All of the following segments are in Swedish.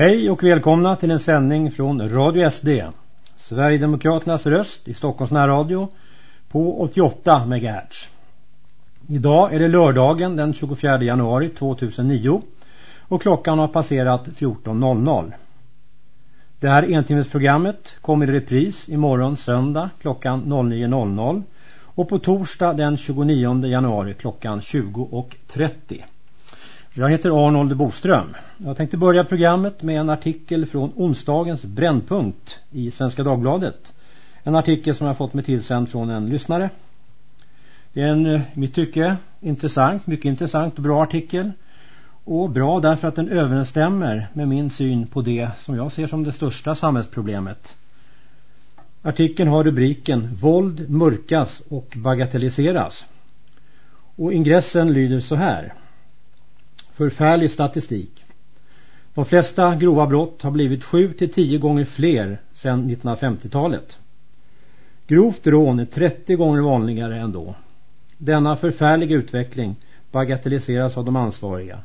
Hej och välkomna till en sändning från Radio SD. Sverigedemokraternas röst i Stockholms närradio på 88 MHz. Idag är det lördagen den 24 januari 2009 och klockan har passerat 14.00. Det här entimmesprogrammet kommer i repris imorgon söndag klockan 09.00 och på torsdag den 29 januari klockan 20.30. Jag heter Arnold Boström. Jag tänkte börja programmet med en artikel från onsdagens brännpunkt i Svenska Dagbladet. En artikel som jag fått mig tillsänd från en lyssnare. Det är en, eh, mitt tycke, intressant, mycket intressant och bra artikel. Och bra därför att den överensstämmer med min syn på det som jag ser som det största samhällsproblemet. Artikeln har rubriken Våld mörkas och bagatelliseras. Och ingressen lyder så här förfärlig statistik. De flesta grova brott har blivit 7 till 10 gånger fler sedan 1950-talet. Grovt rån är 30 gånger vanligare än då. Denna förfärliga utveckling bagatelliseras av de ansvariga.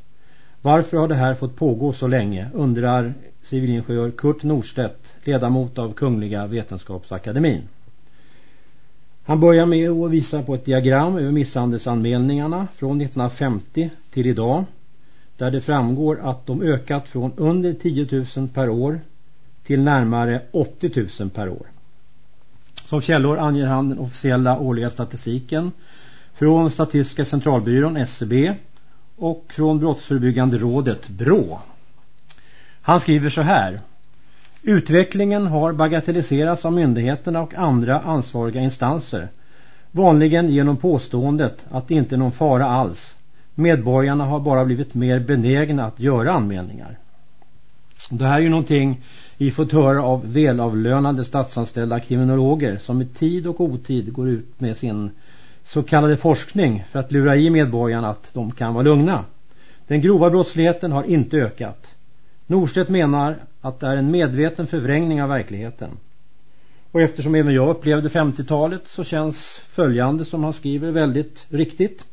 Varför har det här fått pågå så länge undrar civilingenjör Kurt Norstedt, ledamot av Kungliga Vetenskapsakademin. Han börjar med att visa på ett diagram över misshandelsanmälningarna från 1950 till idag där det framgår att de ökat från under 10 000 per år till närmare 80 000 per år. Som källor anger han den officiella årliga statistiken från Statistiska centralbyrån SCB och från Brottsförebyggande rådet BRÅ. Han skriver så här. Utvecklingen har bagatelliserats av myndigheterna och andra ansvariga instanser. Vanligen genom påståendet att det inte är någon fara alls Medborgarna har bara blivit mer benägna att göra anmälningar. Det här är ju någonting vi fått höra av välavlönade statsanställda kriminologer som i tid och otid går ut med sin så kallade forskning för att lura i medborgarna att de kan vara lugna. Den grova brottsligheten har inte ökat. Norstedt menar att det är en medveten förvrängning av verkligheten. Och eftersom även jag upplevde 50-talet så känns följande som han skriver väldigt riktigt.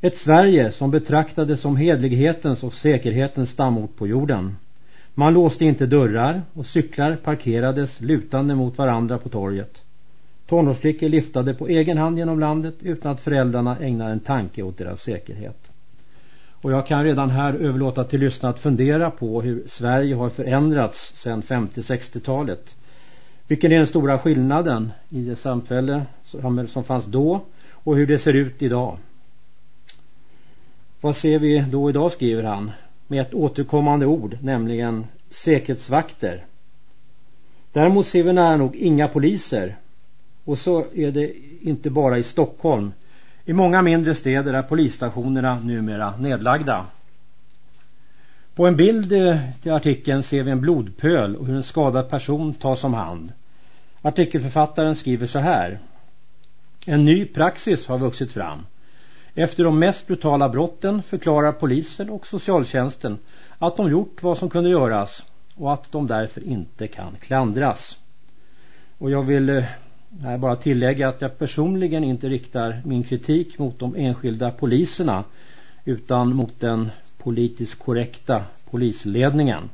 Ett Sverige som betraktades som hedlighetens och säkerhetens stamort på jorden. Man låste inte dörrar och cyklar parkerades lutande mot varandra på torget. Tonårsflickor liftade på egen hand genom landet utan att föräldrarna ägnade en tanke åt deras säkerhet. Och jag kan redan här överlåta till lyssnarna att fundera på hur Sverige har förändrats sedan 50-60-talet. Vilken är den stora skillnaden i det samhälle som fanns då och hur det ser ut idag? Vad ser vi då idag skriver han med ett återkommande ord nämligen säkerhetsvakter. Däremot ser vi nära nog inga poliser och så är det inte bara i Stockholm. I många mindre städer är polisstationerna numera nedlagda. På en bild eh, till artikeln ser vi en blodpöl och hur en skadad person tas om hand. Artikelförfattaren skriver så här. En ny praxis har vuxit fram. Efter de mest brutala brotten förklarar polisen och socialtjänsten att de gjort vad som kunde göras och att de därför inte kan klandras. Och jag vill eh, här bara tillägga att jag personligen inte riktar min kritik mot de enskilda poliserna utan mot den politiskt korrekta polisledningen.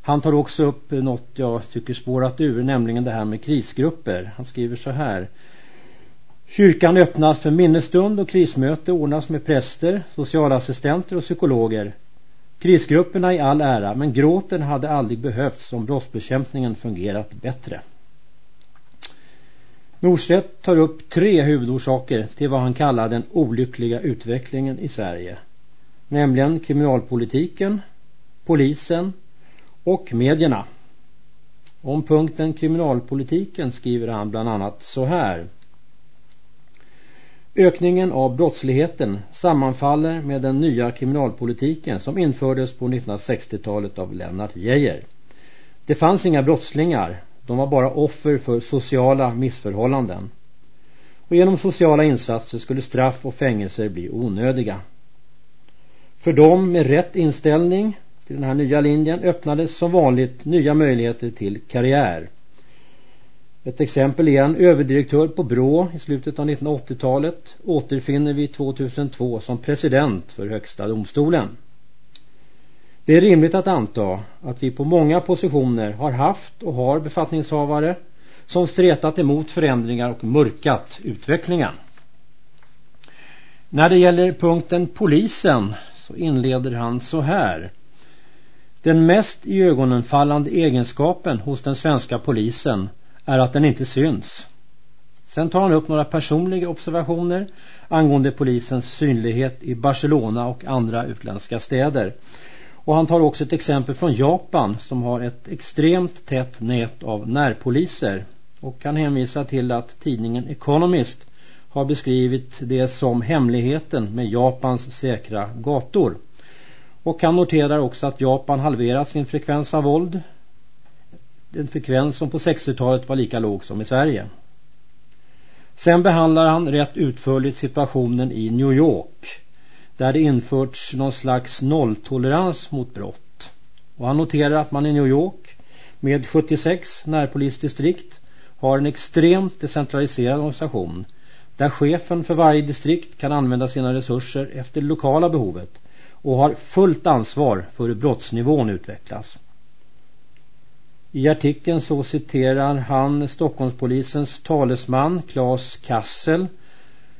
Han tar också upp något jag tycker spårat ur, nämligen det här med krisgrupper. Han skriver så här. Kyrkan öppnas för minnesstund och krismöte ordnas med präster, socialassistenter och psykologer. Krisgrupperna i all ära, men gråten hade aldrig behövts om brottsbekämpningen fungerat bättre. Norstedt tar upp tre huvudorsaker till vad han kallar den olyckliga utvecklingen i Sverige. Nämligen kriminalpolitiken, polisen och medierna. Om punkten kriminalpolitiken skriver han bland annat så här. Ökningen av brottsligheten sammanfaller med den nya kriminalpolitiken som infördes på 1960-talet av Lennart Geijer. Det fanns inga brottslingar, de var bara offer för sociala missförhållanden. Och genom sociala insatser skulle straff och fängelser bli onödiga. För dem med rätt inställning till den här nya linjen öppnades som vanligt nya möjligheter till karriär. Ett exempel är en överdirektör på Brå i slutet av 1980-talet återfinner vi 2002 som president för högsta domstolen. Det är rimligt att anta att vi på många positioner har haft och har befattningshavare som stretat emot förändringar och mörkat utvecklingen. När det gäller punkten polisen så inleder han så här. Den mest i ögonenfallande egenskapen hos den svenska polisen är att den inte syns. Sen tar han upp några personliga observationer angående polisens synlighet i Barcelona och andra utländska städer. Och han tar också ett exempel från Japan som har ett extremt tätt nät av närpoliser. Och kan hänvisa till att tidningen Economist har beskrivit det som hemligheten med Japans säkra gator. Och han noterar också att Japan halverat sin frekvens av våld. En frekvens som på 60-talet var lika låg som i Sverige. Sen behandlar han rätt utförligt situationen i New York där det införts någon slags nolltolerans mot brott. Och han noterar att man i New York med 76 närpolisdistrikt har en extremt decentraliserad organisation där chefen för varje distrikt kan använda sina resurser efter det lokala behovet och har fullt ansvar för hur brottsnivån utvecklas. I artikeln så citerar han Stockholmspolisens talesman Claes Kassel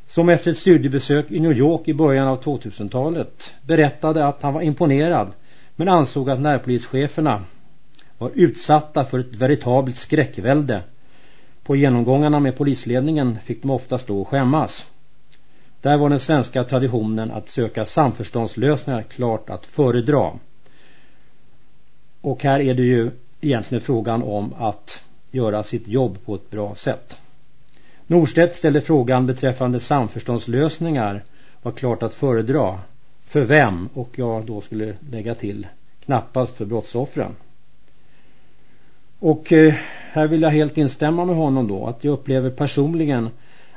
som efter ett studiebesök i New York i början av 2000-talet berättade att han var imponerad men ansåg att närpolischeferna var utsatta för ett veritabelt skräckvälde. På genomgångarna med polisledningen fick de ofta stå och skämmas. Där var den svenska traditionen att söka samförståndslösningar klart att föredra. Och här är det ju egentligen frågan om att göra sitt jobb på ett bra sätt. Norstedt ställde frågan beträffande samförståndslösningar var klart att föredra. För vem? Och jag då skulle lägga till knappast för brottsoffren. Och eh, här vill jag helt instämma med honom då att jag upplever personligen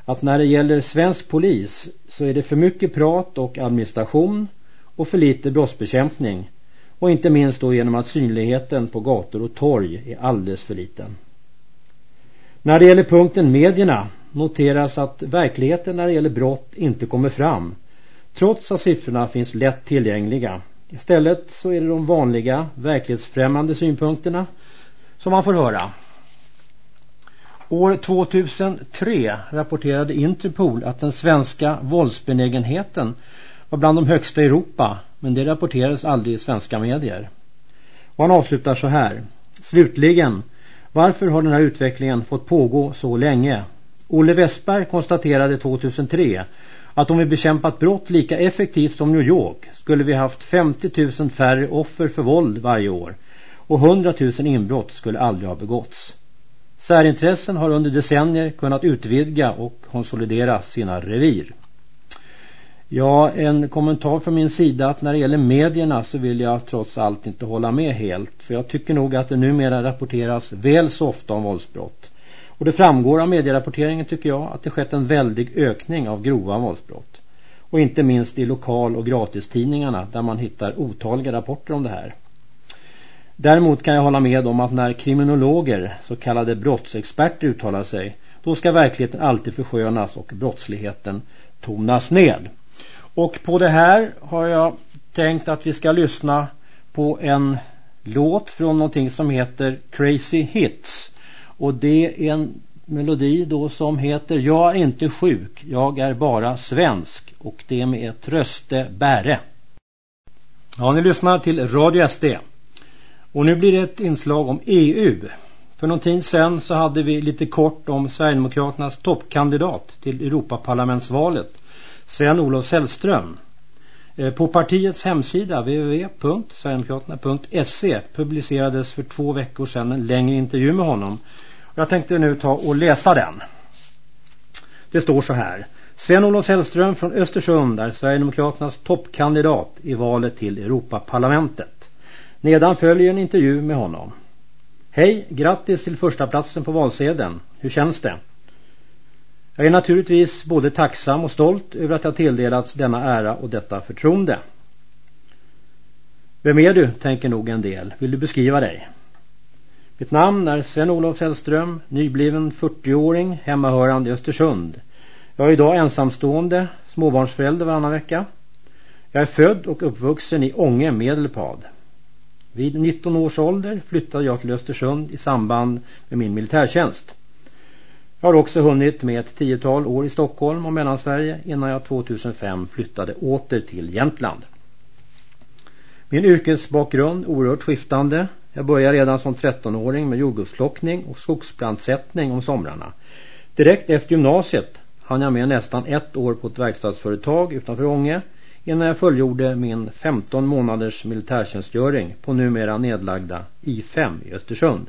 att när det gäller svensk polis så är det för mycket prat och administration och för lite brottsbekämpning och inte minst då genom att synligheten på gator och torg är alldeles för liten. När det gäller punkten medierna noteras att verkligheten när det gäller brott inte kommer fram trots att siffrorna finns lätt tillgängliga. Istället så är det de vanliga verklighetsfrämmande synpunkterna som man får höra. År 2003 rapporterade Interpol att den svenska våldsbenägenheten var bland de högsta i Europa men det rapporterades aldrig i svenska medier. Och han avslutar så här. Slutligen, varför har den här utvecklingen fått pågå så länge? Olle Westberg konstaterade 2003 att om vi bekämpat brott lika effektivt som New York skulle vi haft 50 000 färre offer för våld varje år och 100 000 inbrott skulle aldrig ha begåtts. Särintressen har under decennier kunnat utvidga och konsolidera sina revir. Ja, en kommentar från min sida att när det gäller medierna så vill jag trots allt inte hålla med helt. För jag tycker nog att det numera rapporteras väl så ofta om våldsbrott. Och det framgår av medierapporteringen tycker jag att det skett en väldig ökning av grova våldsbrott. Och inte minst i lokal- och gratistidningarna där man hittar otaliga rapporter om det här. Däremot kan jag hålla med om att när kriminologer, så kallade brottsexperter uttalar sig, då ska verkligheten alltid förskönas och brottsligheten tonas ned. Och på det här har jag tänkt att vi ska lyssna på en låt från någonting som heter Crazy Hits. Och det är en melodi då som heter Jag är inte sjuk, jag är bara svensk. Och det är med ett röste bäre. Ja, ni lyssnar till Radio SD. Och nu blir det ett inslag om EU. För någon tid sedan så hade vi lite kort om Sverigedemokraternas toppkandidat till Europaparlamentsvalet. Sven-Olof Sällström. Eh, på partiets hemsida www.sverigedemokraterna.se publicerades för två veckor sedan en längre intervju med honom. Jag tänkte nu ta och läsa den. Det står så här. Sven-Olof Sällström från Östersund är Sverigedemokraternas toppkandidat i valet till Europaparlamentet. Nedan följer en intervju med honom. Hej, grattis till första platsen på valsedeln. Hur känns det? Jag är naturligtvis både tacksam och stolt över att jag tilldelats denna ära och detta förtroende. Vem är du, tänker nog en del. Vill du beskriva dig? Mitt namn är Sven-Olof Fällström, nybliven 40-åring, hemmahörande i Östersund. Jag är idag ensamstående, småbarnsförälder varannan vecka. Jag är född och uppvuxen i Ånge, Medelpad. Vid 19 års ålder flyttade jag till Östersund i samband med min militärtjänst. Jag har också hunnit med ett tiotal år i Stockholm och Mellansverige innan jag 2005 flyttade åter till Jämtland. Min yrkesbakgrund oerhört skiftande. Jag började redan som 13-åring med jordgubbsplockning och skogsplantsättning om somrarna. Direkt efter gymnasiet hann jag med nästan ett år på ett verkstadsföretag utanför Ånge innan jag fullgjorde min 15 månaders militärtjänstgöring på numera nedlagda I5 i Östersund.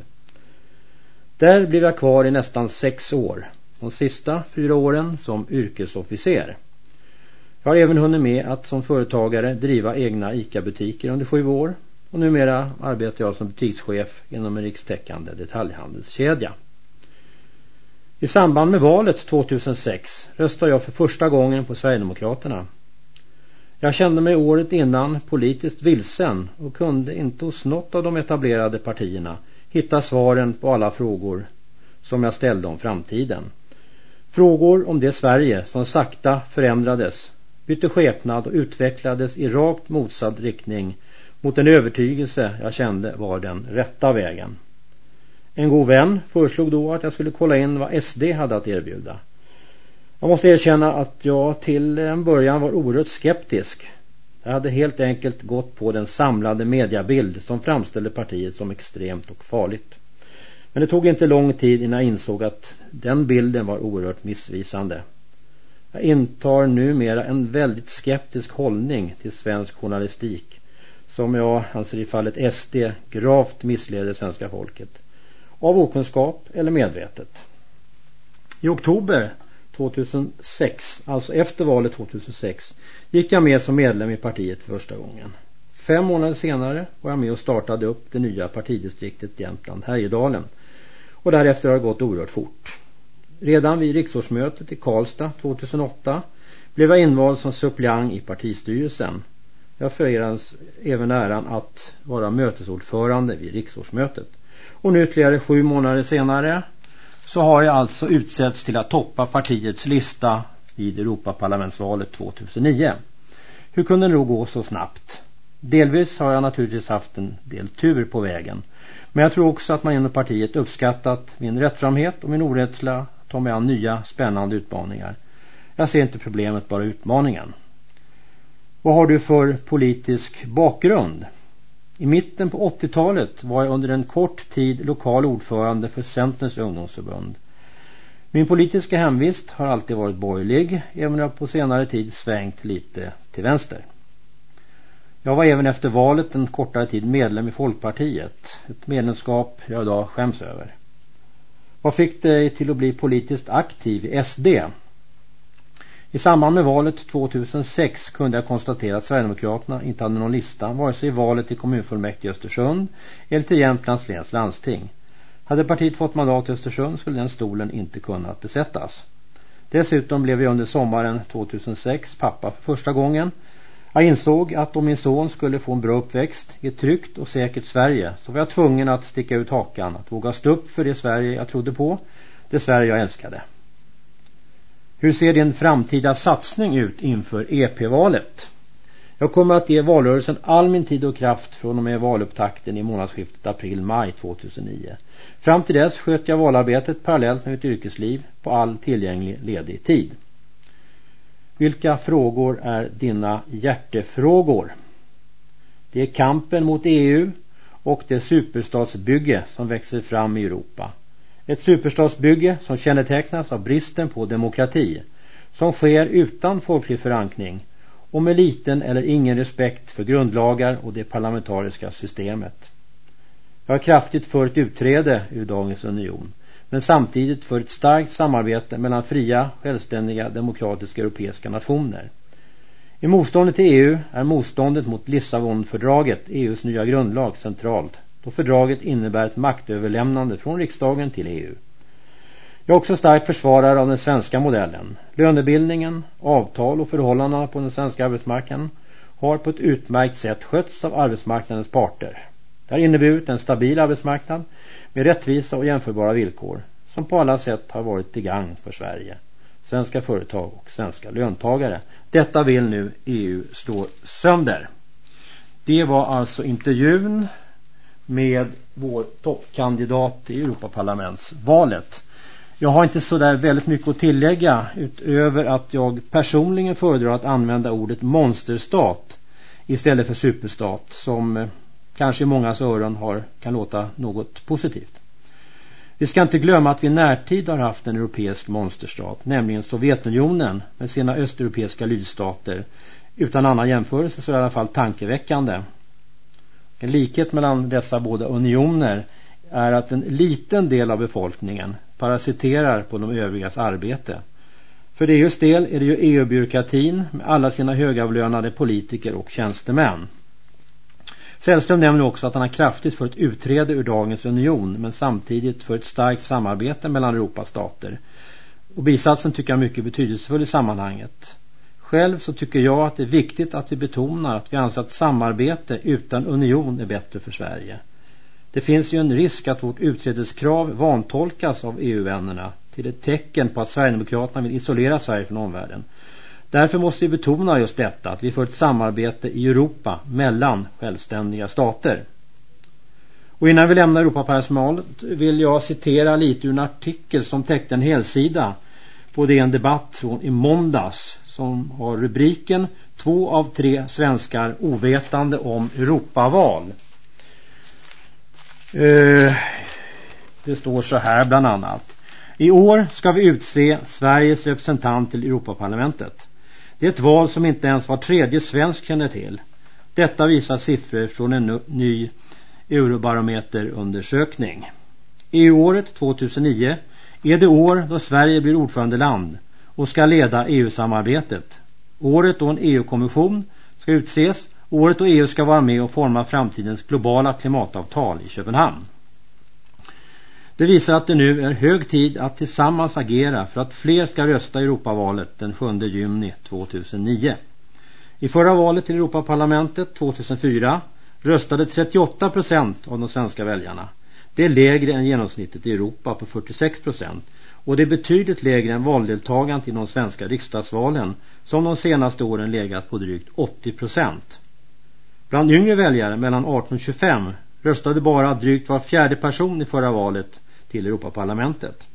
Där blev jag kvar i nästan sex år, de sista fyra åren som yrkesofficer. Jag har även hunnit med att som företagare driva egna ICA-butiker under sju år och numera arbetar jag som butikschef inom en rikstäckande detaljhandelskedja. I samband med valet 2006 röstade jag för första gången på Sverigedemokraterna. Jag kände mig året innan politiskt vilsen och kunde inte hos något av de etablerade partierna hitta svaren på alla frågor som jag ställde om framtiden. Frågor om det Sverige som sakta förändrades, bytte skepnad och utvecklades i rakt motsatt riktning mot en övertygelse jag kände var den rätta vägen. En god vän föreslog då att jag skulle kolla in vad SD hade att erbjuda. Jag måste erkänna att jag till en början var oerhört skeptisk. Jag hade helt enkelt gått på den samlade mediabild som framställde partiet som extremt och farligt. Men det tog inte lång tid innan jag insåg att den bilden var oerhört missvisande. Jag intar numera en väldigt skeptisk hållning till svensk journalistik som jag anser i fallet SD gravt missleder svenska folket. Av okunskap eller medvetet. I oktober 2006, alltså efter valet 2006, gick jag med som medlem i partiet för första gången. Fem månader senare var jag med och startade upp det nya partidistriktet Jämtland Härjedalen. Och därefter har det gått oerhört fort. Redan vid riksårsmötet i Karlstad 2008 blev jag invald som suppleant i partistyrelsen. Jag förerades även äran att vara mötesordförande vid riksårsmötet. Och nu ytterligare sju månader senare så har jag alltså utsetts till att toppa partiets lista vid Europaparlamentsvalet 2009. Hur kunde det då gå så snabbt? Delvis har jag naturligtvis haft en del tur på vägen. Men jag tror också att man inom partiet uppskattat min rättframhet och min orädsla att ta mig an nya spännande utmaningar. Jag ser inte problemet, bara utmaningen. Vad har du för politisk bakgrund? I mitten på 80-talet var jag under en kort tid lokal ordförande för Centerns ungdomsförbund. Min politiska hemvist har alltid varit borgerlig, även om jag på senare tid svängt lite till vänster. Jag var även efter valet en kortare tid medlem i Folkpartiet, ett medlemskap jag idag skäms över. Vad fick dig till att bli politiskt aktiv i SD? I samband med valet 2006 kunde jag konstatera att Sverigedemokraterna inte hade någon lista vare sig i valet till kommunfullmäktige i Östersund eller till Jämtlands läns landsting. Hade partiet fått mandat i Östersund skulle den stolen inte kunnat besättas. Dessutom blev jag under sommaren 2006 pappa för första gången. Jag insåg att om min son skulle få en bra uppväxt i ett tryggt och säkert Sverige så var jag tvungen att sticka ut hakan, att våga stå upp för det Sverige jag trodde på, det Sverige jag älskade. Hur ser din framtida satsning ut inför EP-valet? Jag kommer att ge valrörelsen all min tid och kraft från och med valupptakten i månadsskiftet april-maj 2009. Fram till dess sköt jag valarbetet parallellt med mitt yrkesliv på all tillgänglig ledig tid. Vilka frågor är dina hjärtefrågor? Det är kampen mot EU och det superstatsbygge som växer fram i Europa. Ett superstatsbygge som kännetecknas av bristen på demokrati, som sker utan folklig förankring och med liten eller ingen respekt för grundlagar och det parlamentariska systemet. Jag har kraftigt för ett utträde ur dagens union, men samtidigt för ett starkt samarbete mellan fria, självständiga, demokratiska europeiska nationer. I motståndet till EU är motståndet mot Lissabonfördraget, EUs nya grundlag, centralt då fördraget innebär ett maktöverlämnande från riksdagen till EU. Jag är också stark försvarare av den svenska modellen. Lönebildningen, avtal och förhållandena på den svenska arbetsmarknaden har på ett utmärkt sätt skötts av arbetsmarknadens parter. Det har inneburit en stabil arbetsmarknad med rättvisa och jämförbara villkor som på alla sätt har varit till gang för Sverige, svenska företag och svenska löntagare. Detta vill nu EU slå sönder. Det var alltså intervjun med vår toppkandidat i Europaparlamentsvalet. Jag har inte så där väldigt mycket att tillägga utöver att jag personligen föredrar att använda ordet monsterstat istället för superstat som eh, kanske i mångas öron har, kan låta något positivt. Vi ska inte glömma att vi i närtid har haft en europeisk monsterstat, nämligen Sovjetunionen med sina östeuropeiska lydstater. Utan annan jämförelse så är det i alla fall tankeväckande. En likhet mellan dessa båda unioner är att en liten del av befolkningen parasiterar på de övrigas arbete. För EUs del är det ju EU-byråkratin med alla sina högavlönade politiker och tjänstemän. Sällström nämner också att han har kraftigt för ett utträde ur dagens union men samtidigt för ett starkt samarbete mellan Europas stater. Och bisatsen tycker jag är mycket betydelsefull i sammanhanget. Själv så tycker jag att det är viktigt att vi betonar att vi anser att samarbete utan union är bättre för Sverige. Det finns ju en risk att vårt utträdeskrav vantolkas av EU-vännerna till ett tecken på att Sverigedemokraterna vill isolera Sverige från omvärlden. Därför måste vi betona just detta, att vi får ett samarbete i Europa mellan självständiga stater. Och innan vi lämnar Europaparlamentet vill jag citera lite ur en artikel som täckte en helsida på DN en debatt från i måndags som har rubriken Två av tre svenskar ovetande om Europaval. Eh, det står så här bland annat. I år ska vi utse Sveriges representant till Europaparlamentet. Det är ett val som inte ens var tredje svensk känner till. Detta visar siffror från en ny Eurobarometerundersökning. EU-året 2009 är det år då Sverige blir ordförandeland och ska leda EU-samarbetet. Året då en EU-kommission ska utses, året då EU ska vara med och forma framtidens globala klimatavtal i Köpenhamn. Det visar att det nu är hög tid att tillsammans agera för att fler ska rösta i Europavalet den 7 juni 2009. I förra valet till Europaparlamentet 2004 röstade 38 procent av de svenska väljarna. Det är lägre än genomsnittet i Europa på 46 procent och det är betydligt lägre än valdeltagandet i de svenska riksdagsvalen som de senaste åren legat på drygt 80 procent. Bland yngre väljare mellan 18 och 25 röstade bara drygt var fjärde person i förra valet till Europaparlamentet.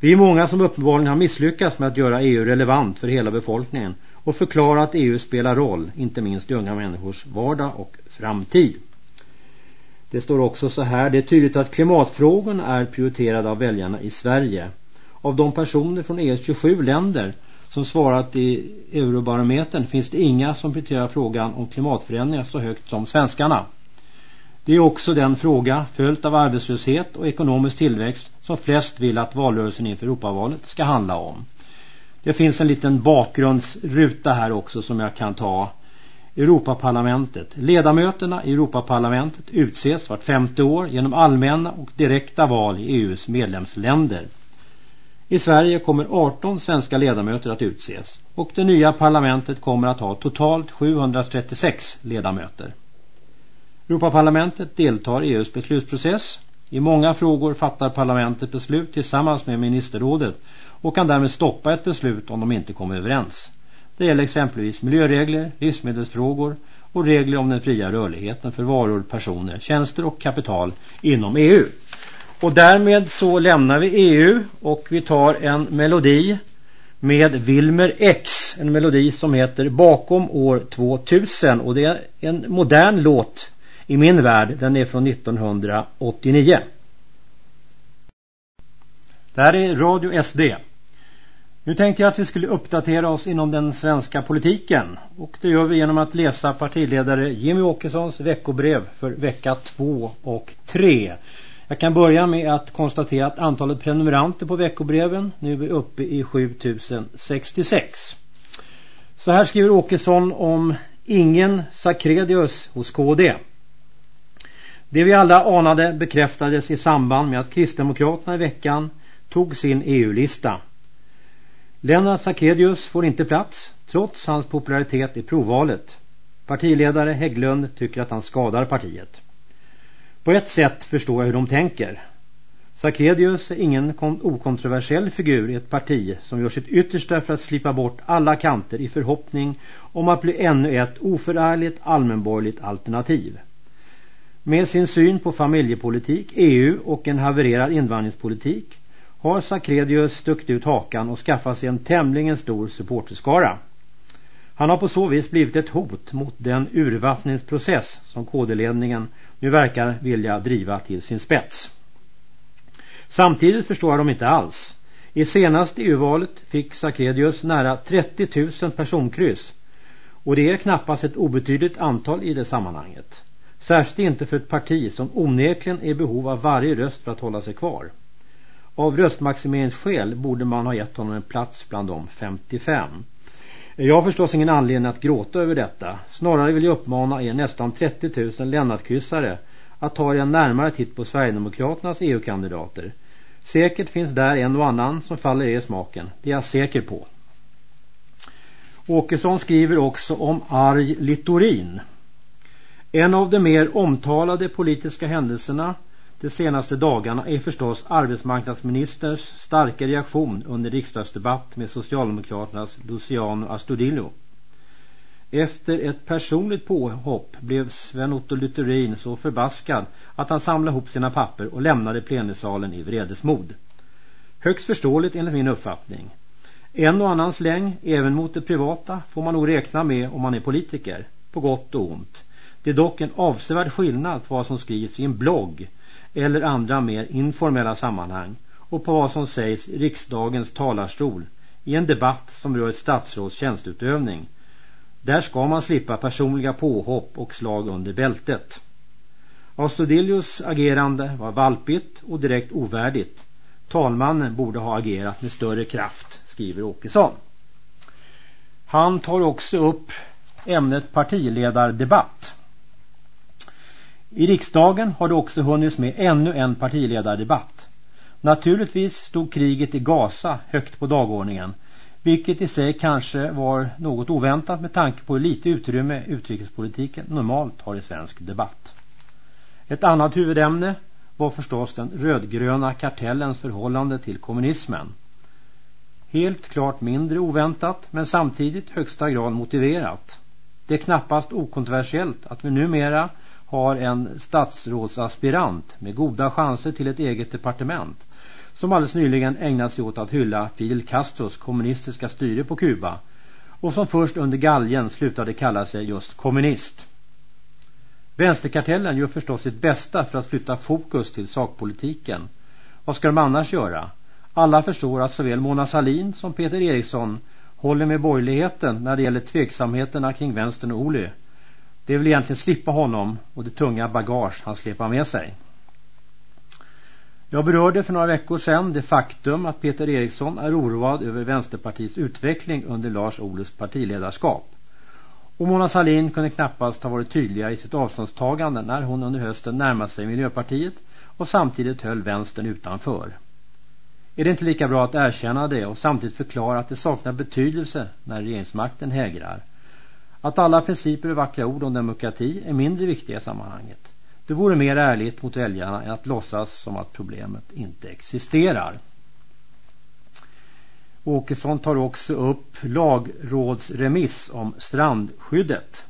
Vi är många som uppenbarligen har misslyckats med att göra EU relevant för hela befolkningen och förklara att EU spelar roll, inte minst i unga människors vardag och framtid. Det står också så här, det är tydligt att klimatfrågorna är prioriterade av väljarna i Sverige. Av de personer från EUs 27 länder som svarat i Eurobarometern finns det inga som prioriterar frågan om klimatförändringar så högt som svenskarna. Det är också den fråga, följt av arbetslöshet och ekonomisk tillväxt, som flest vill att valrörelsen inför Europavalet ska handla om. Det finns en liten bakgrundsruta här också som jag kan ta. Europaparlamentet. Ledamöterna i Europaparlamentet utses vart femte år genom allmänna och direkta val i EUs medlemsländer. I Sverige kommer 18 svenska ledamöter att utses och det nya parlamentet kommer att ha totalt 736 ledamöter. Europaparlamentet deltar i EUs beslutsprocess. I många frågor fattar parlamentet beslut tillsammans med ministerrådet och kan därmed stoppa ett beslut om de inte kommer överens. Det gäller exempelvis miljöregler, livsmedelsfrågor och regler om den fria rörligheten för varor, personer, tjänster och kapital inom EU. Och därmed så lämnar vi EU och vi tar en melodi med Wilmer X. En melodi som heter Bakom år 2000 och det är en modern låt i min värld. Den är från 1989. Det här är Radio SD. Nu tänkte jag att vi skulle uppdatera oss inom den svenska politiken. Och det gör vi genom att läsa partiledare Jimmy Åkessons veckobrev för vecka 2 och 3. Jag kan börja med att konstatera att antalet prenumeranter på veckobreven nu är uppe i 7066. Så här skriver Åkesson om ingen Sakredius hos KD. Det vi alla anade bekräftades i samband med att Kristdemokraterna i veckan tog sin EU-lista. Lennart Sakedius får inte plats trots hans popularitet i provvalet. Partiledare Hägglund tycker att han skadar partiet. På ett sätt förstår jag hur de tänker. Sakedius är ingen okontroversiell figur i ett parti som gör sitt yttersta för att slipa bort alla kanter i förhoppning om att bli ännu ett oförärligt allmänborgerligt alternativ. Med sin syn på familjepolitik, EU och en havererad invandringspolitik har Sakredius stuckit ut hakan och skaffat sig en tämligen stor supporterskara. Han har på så vis blivit ett hot mot den urvattningsprocess som KD-ledningen nu verkar vilja driva till sin spets. Samtidigt förstår jag dem inte alls. I senaste EU-valet fick Sakredius nära 30 000 personkryss och det är knappast ett obetydligt antal i det sammanhanget. Särskilt inte för ett parti som onekligen är i behov av varje röst för att hålla sig kvar. Av röstmaximeringsskäl borde man ha gett honom en plats bland de 55. Jag har förstås ingen anledning att gråta över detta. Snarare vill jag uppmana er nästan 30 000 Lennartkryssare att ta er en närmare titt på Sverigedemokraternas EU-kandidater. Säkert finns där en och annan som faller er i smaken. Det är jag säker på. Åkesson skriver också om arg Littorin. En av de mer omtalade politiska händelserna de senaste dagarna är förstås arbetsmarknadsministers starka reaktion under riksdagsdebatt med Socialdemokraternas Luciano Astudillo. Efter ett personligt påhopp blev Sven-Otto Lutherin så förbaskad att han samlade ihop sina papper och lämnade plenisalen i vredesmod. Högst förståeligt enligt min uppfattning. En och annan släng, även mot det privata, får man nog räkna med om man är politiker, på gott och ont. Det är dock en avsevärd skillnad på vad som skrivs i en blogg eller andra mer informella sammanhang och på vad som sägs i riksdagens talarstol i en debatt som rör ett statsråds tjänstutövning. Där ska man slippa personliga påhopp och slag under bältet. Astudillos agerande var valpigt och direkt ovärdigt. Talmannen borde ha agerat med större kraft, skriver Åkesson. Han tar också upp ämnet partiledardebatt. I riksdagen har det också hunnits med ännu en partiledardebatt. Naturligtvis stod kriget i Gaza högt på dagordningen, vilket i sig kanske var något oväntat med tanke på hur lite utrymme utrikespolitiken normalt har i svensk debatt. Ett annat huvudämne var förstås den rödgröna kartellens förhållande till kommunismen. Helt klart mindre oväntat men samtidigt högsta grad motiverat. Det är knappast okontroversiellt att vi numera har en statsrådsaspirant med goda chanser till ett eget departement som alldeles nyligen ägnat sig åt att hylla Fidel Castros kommunistiska styre på Kuba och som först under galgen slutade kalla sig just kommunist. Vänsterkartellen gör förstås sitt bästa för att flytta fokus till sakpolitiken. Vad ska de annars göra? Alla förstår att såväl Mona Salin som Peter Eriksson håller med borgerligheten när det gäller tveksamheterna kring vänstern och Olle. Det vill egentligen slippa honom och det tunga bagage han släpar med sig. Jag berörde för några veckor sedan det faktum att Peter Eriksson är oroad över Vänsterpartiets utveckling under Lars Ohlus partiledarskap. Och Mona Salin kunde knappast ha varit tydligare i sitt avståndstagande när hon under hösten närmade sig Miljöpartiet och samtidigt höll vänstern utanför. Är det inte lika bra att erkänna det och samtidigt förklara att det saknar betydelse när regeringsmakten hägrar? Att alla principer och vackra ord om demokrati är mindre viktiga i sammanhanget. Det vore mer ärligt mot väljarna än att låtsas som att problemet inte existerar. Åkesson tar också upp lagrådsremiss om strandskyddet.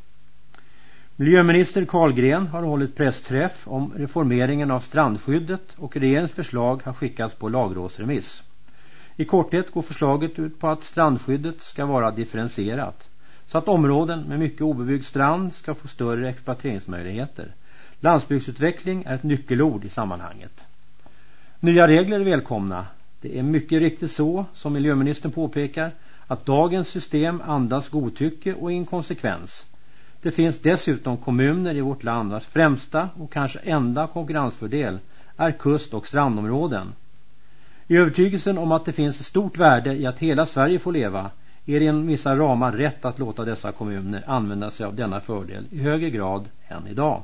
Miljöminister Karlgren har hållit pressträff om reformeringen av strandskyddet och regeringens förslag har skickats på lagrådsremiss. I korthet går förslaget ut på att strandskyddet ska vara differentierat så att områden med mycket obebyggd strand ska få större exploateringsmöjligheter. Landsbygdsutveckling är ett nyckelord i sammanhanget. Nya regler är välkomna. Det är mycket riktigt så, som miljöministern påpekar, att dagens system andas godtycke och inkonsekvens. Det finns dessutom kommuner i vårt land vars främsta och kanske enda konkurrensfördel är kust- och strandområden. I övertygelsen om att det finns ett stort värde i att hela Sverige får leva är det inom vissa ramar rätt att låta dessa kommuner använda sig av denna fördel i högre grad än idag.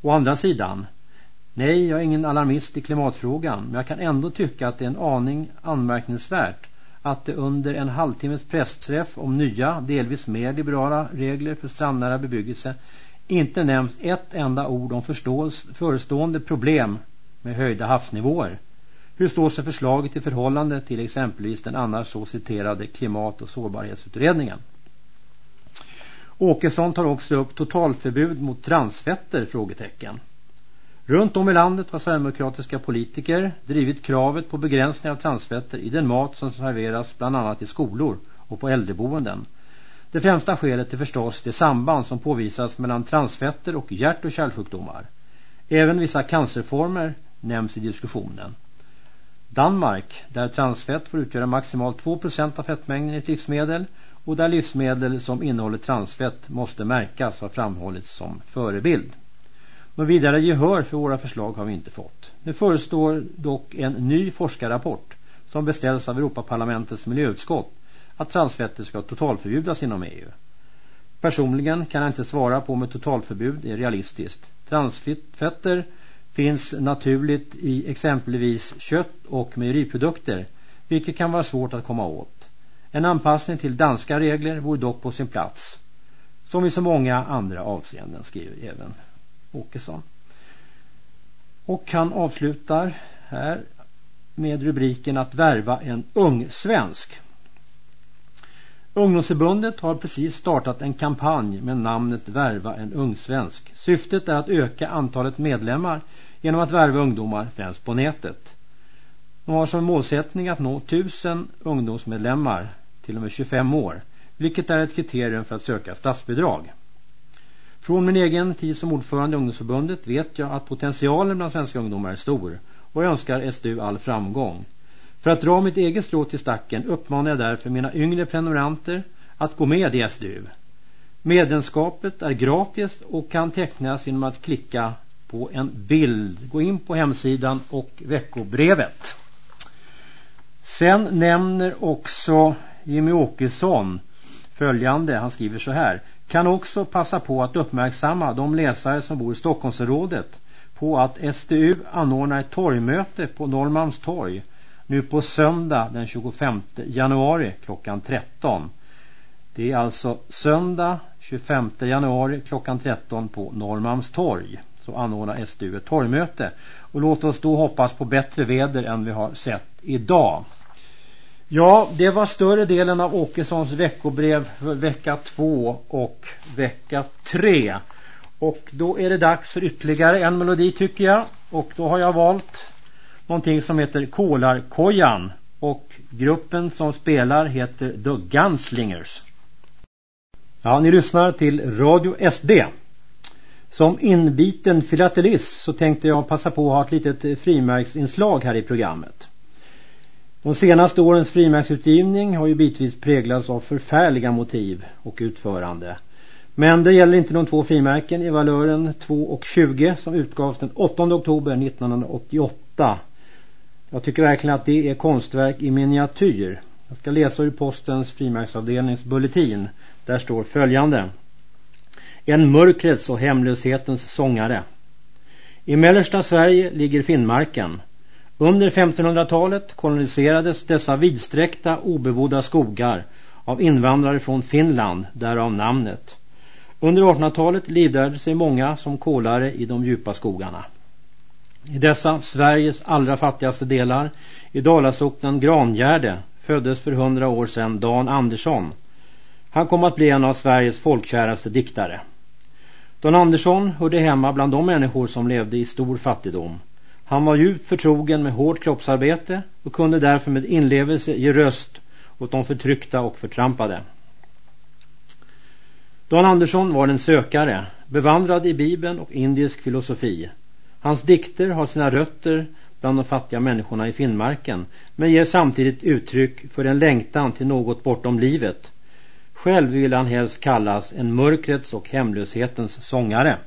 Å andra sidan, nej jag är ingen alarmist i klimatfrågan men jag kan ändå tycka att det är en aning anmärkningsvärt att det under en halvtimmes pressträff om nya, delvis mer liberala regler för strandnära bebyggelse inte nämns ett enda ord om förestående problem med höjda havsnivåer. Hur står sig förslaget i förhållande till exempelvis den annars så citerade klimat- och sårbarhetsutredningen? Åkesson tar också upp totalförbud mot transfetter? Frågetecken. Runt om i landet har sverigedemokratiska politiker drivit kravet på begränsning av transfetter i den mat som serveras bland annat i skolor och på äldreboenden. Det främsta skälet är förstås det samband som påvisas mellan transfetter och hjärt- och kärlsjukdomar. Även vissa cancerformer nämns i diskussionen. Danmark, där transfett får utgöra maximalt 2% av fettmängden i ett livsmedel och där livsmedel som innehåller transfett måste märkas har framhållits som förebild. Men vidare gehör för våra förslag har vi inte fått. Nu förestår dock en ny forskarrapport som beställs av Europaparlamentets miljöutskott att transfetter ska totalförbjudas inom EU. Personligen kan jag inte svara på om ett totalförbud är realistiskt. Transfetter finns naturligt i exempelvis kött och mejeriprodukter vilket kan vara svårt att komma åt. En anpassning till danska regler vore dock på sin plats. Som i så många andra avseenden skriver även Åkesson. Och han avslutar här med rubriken att värva en ung svensk. Ungdomsförbundet har precis startat en kampanj med namnet Värva en ung svensk. Syftet är att öka antalet medlemmar genom att värva ungdomar främst på nätet. De har som målsättning att nå tusen ungdomsmedlemmar till och med 25 år, vilket är ett kriterium för att söka statsbidrag. Från min egen tid som ordförande i ungdomsförbundet vet jag att potentialen bland svenska ungdomar är stor och jag önskar SDU all framgång. För att dra mitt eget strå till stacken uppmanar jag därför mina yngre prenumeranter att gå med i SDU. Medlemskapet är gratis och kan tecknas genom att klicka på en bild. Gå in på hemsidan och veckobrevet. Sen nämner också Jimmy Åkesson följande. Han skriver så här. Kan också passa på att uppmärksamma de läsare som bor i Stockholmsområdet på att SDU anordnar ett torgmöte på Norrmalmstorg nu på söndag den 25 januari klockan 13. Det är alltså söndag 25 januari klockan 13 på Norrmalmstorg. Så anordnar SDU ett torgmöte. Och låt oss då hoppas på bättre väder än vi har sett idag. Ja, det var större delen av Åkessons veckobrev för vecka 2 och vecka 3. Och då är det dags för ytterligare en melodi tycker jag. Och då har jag valt någonting som heter Kolarkojan. Och gruppen som spelar heter The Gunslingers. Ja, ni lyssnar till Radio SD. Som inbiten filatelist så tänkte jag passa på att ha ett litet eh, frimärksinslag här i programmet. De senaste årens frimärksutgivning har ju bitvis präglats av förfärliga motiv och utförande. Men det gäller inte de två frimärken i valören 2 och 20 som utgavs den 8 oktober 1988. Jag tycker verkligen att det är konstverk i miniatyr. Jag ska läsa ur postens frimärksavdelningsbulletin. Där står följande. En mörkrets och hemlöshetens sångare. I mellersta Sverige ligger Finnmarken. Under 1500-talet koloniserades dessa vidsträckta obebodda skogar av invandrare från Finland, därav namnet. Under 1800-talet livnärde sig många som kolare i de djupa skogarna. I dessa Sveriges allra fattigaste delar, i Dalasocknen Grangärde, föddes för hundra år sedan Dan Andersson. Han kom att bli en av Sveriges folkkäraste diktare. Dan Andersson hörde hemma bland de människor som levde i stor fattigdom. Han var djupt förtrogen med hårt kroppsarbete och kunde därför med inlevelse ge röst åt de förtryckta och förtrampade. Dan Andersson var en sökare, bevandrad i Bibeln och indisk filosofi. Hans dikter har sina rötter bland de fattiga människorna i Finnmarken men ger samtidigt uttryck för en längtan till något bortom livet. Själv vill han helst kallas en mörkrets och hemlöshetens sångare.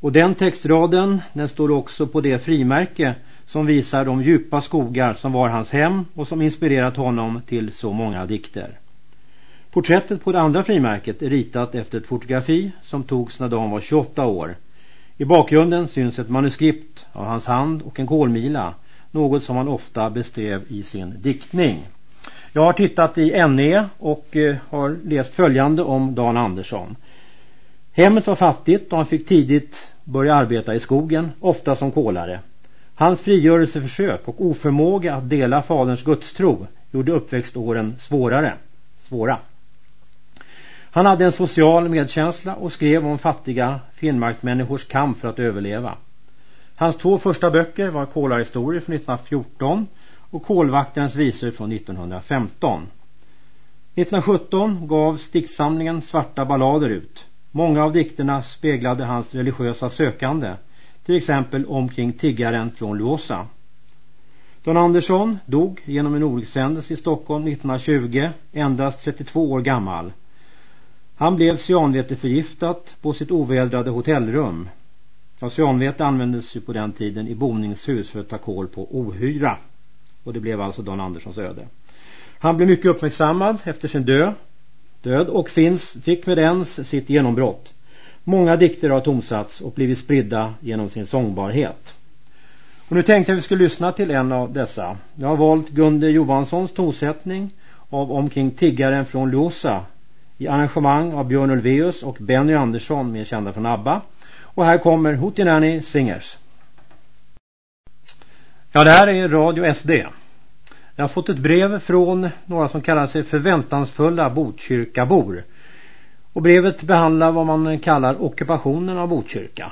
Och den textraden den står också på det frimärke som visar de djupa skogar som var hans hem och som inspirerat honom till så många dikter. Porträttet på det andra frimärket är ritat efter ett fotografi som togs när Dan var 28 år. I bakgrunden syns ett manuskript av hans hand och en kolmila, något som han ofta beskrev i sin diktning. Jag har tittat i NE och eh, har läst följande om Dan Andersson. Hemmet var fattigt och han fick tidigt börja arbeta i skogen, ofta som kolare. Hans frigörelseförsök och oförmåga att dela faderns gudstro gjorde uppväxtåren svårare. Svåra. Han hade en social medkänsla och skrev om fattiga Finnmarksmänniskors kamp för att överleva. Hans två första böcker var Kolarhistorier från 1914 och kolvaktarens visor från 1915. 1917 gavs diktsamlingen Svarta ballader ut. Många av dikterna speglade hans religiösa sökande, till exempel omkring tiggaren från Luossa. Don Andersson dog genom en olyckshändelse i Stockholm 1920, endast 32 år gammal. Han blev cyanveteförgiftat på sitt ovädrade hotellrum. Ja, cyanvete användes ju på den tiden i boningshus för att ta kol på ohyra. Och det blev alltså Don Anderssons öde. Han blev mycket uppmärksammad efter sin död, död och finns, fick med ens sitt genombrott. Många dikter har tomsats och blivit spridda genom sin sångbarhet. Och nu tänkte jag att vi skulle lyssna till en av dessa. Jag har valt Gunde Johanssons tonsättning av omkring tiggaren från Ljosa i arrangemang av Björn Ulvaeus och Benny Andersson mer kända från ABBA. Och här kommer Hootenanny Singers. Ja, det här är Radio SD. Jag har fått ett brev från några som kallar sig förväntansfulla Botkyrkabor. Och brevet behandlar vad man kallar ockupationen av Botkyrka.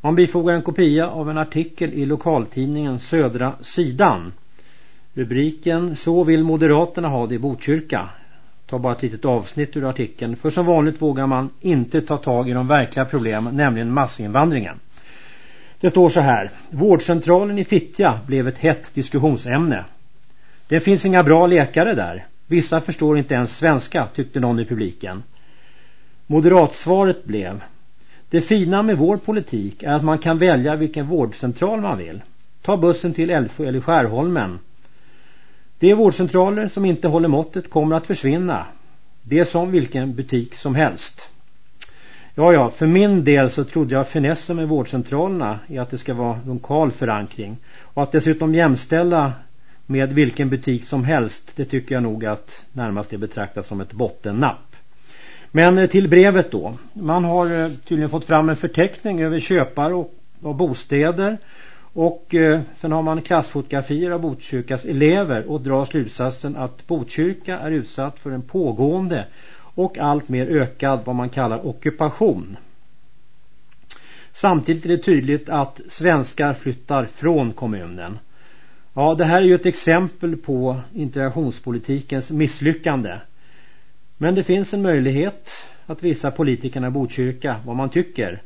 Man bifogar en kopia av en artikel i lokaltidningen Södra Sidan. Rubriken Så vill Moderaterna ha det i Botkyrka. Ta bara ett litet avsnitt ur artikeln. För som vanligt vågar man inte ta tag i de verkliga problemen, nämligen massinvandringen. Det står så här. Vårdcentralen i Fittja blev ett hett diskussionsämne. Det finns inga bra läkare där. Vissa förstår inte ens svenska, tyckte någon i publiken. Moderatsvaret blev Det fina med vår politik är att man kan välja vilken vårdcentral man vill. Ta bussen till Älvsjö eller Skärholmen. De vårdcentraler som inte håller måttet kommer att försvinna. Det är som vilken butik som helst. Ja, ja, för min del så trodde jag finessen med vårdcentralerna är att det ska vara lokal förankring. Och att dessutom jämställa med vilken butik som helst, det tycker jag nog att närmast är betraktat som ett bottennapp. Men eh, till brevet då. Man har eh, tydligen fått fram en förteckning över köpare och, och bostäder. Och eh, sen har man klassfotografier av Botkyrkas elever och drar slutsatsen att Botkyrka är utsatt för en pågående och allt mer ökad vad man kallar ockupation. Samtidigt är det tydligt att svenskar flyttar från kommunen. Ja, det här är ju ett exempel på integrationspolitikens misslyckande. Men det finns en möjlighet att visa politikerna i Botkyrka vad man tycker.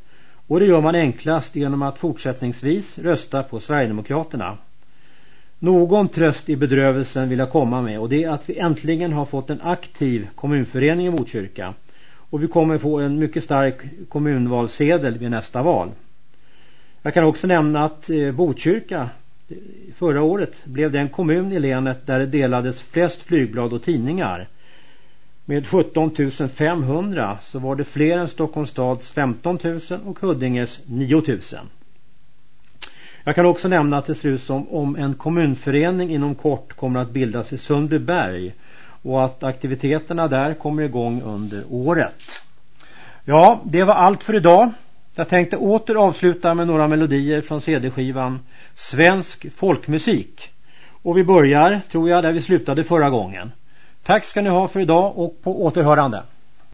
Och det gör man enklast genom att fortsättningsvis rösta på Sverigedemokraterna. Någon tröst i bedrövelsen vill jag komma med och det är att vi äntligen har fått en aktiv kommunförening i Botkyrka. Och vi kommer få en mycket stark kommunvalsedel vid nästa val. Jag kan också nämna att eh, Botkyrka eh, förra året blev den kommun i länet där det delades flest flygblad och tidningar. Med 17 500 så var det fler än Stockholms stads 15 000 och Huddinges 9 000. Jag kan också nämna att det ser ut som om en kommunförening inom kort kommer att bildas i Sundbyberg och att aktiviteterna där kommer igång under året. Ja, det var allt för idag. Jag tänkte åter avsluta med några melodier från CD-skivan Svensk folkmusik. Och vi börjar, tror jag, där vi slutade förra gången. Tack ska ni ha för idag och på återhörande.